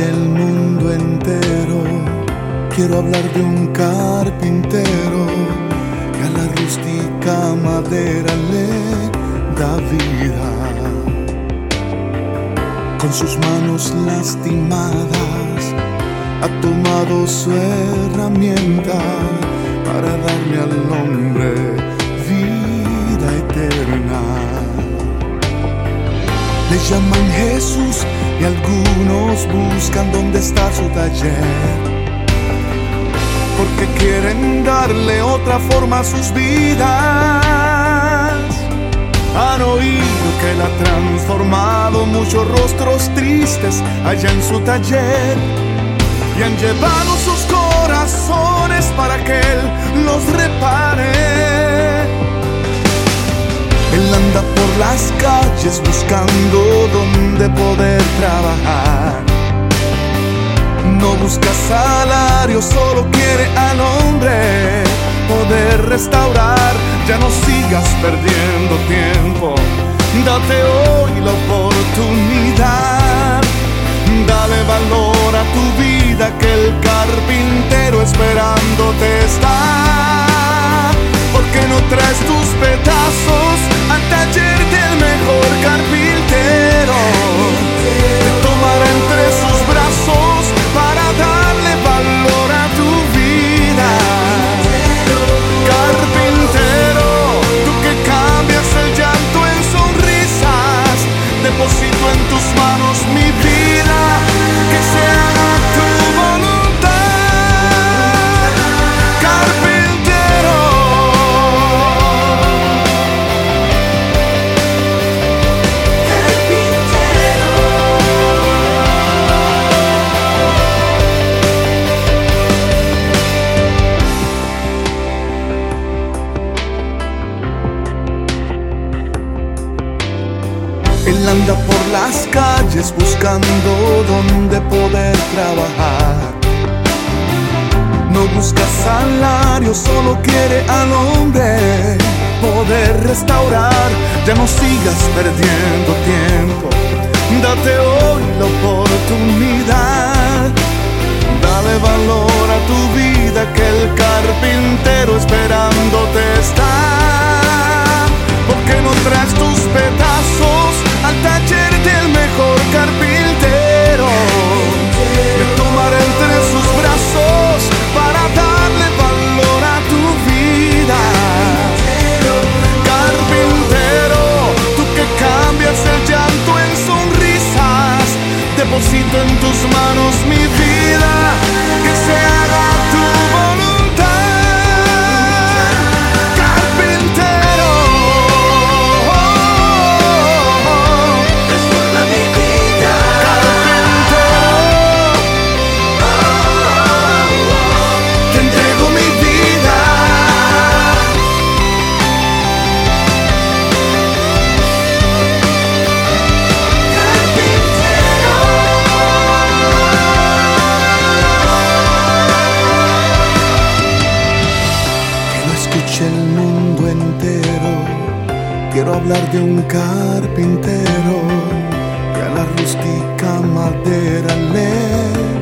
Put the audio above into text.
el mundo entero. Quiero hablar de un carpintero que a la rústica madera le da vida. Con sus manos lastimadas ha tomado su herramienta para darme al hombre vida eterna. Le llaman Jesús y algunos buscan dónde está su taller. Porque quieren darle otra forma a sus vidas. Han oído que él ha transformado muchos rostros tristes allá en su taller. Y han llevado sus corazones para que él los las calles buscando dónde poder trabajar. No busca salario, solo quiere al hombre poder restaurar. Ya no sigas perdiendo tiempo, date hoy la oportunidad. Dale valor deposito en tus manos mi vida, Él anda por las calles buscando dónde poder trabajar. No busca salario, solo quiere al hombre poder restaurar. Ya no sigas perdiendo tiempo, date hoy la oportunidad. Manos Quiero hablar de un carpintero que a la rústica madera le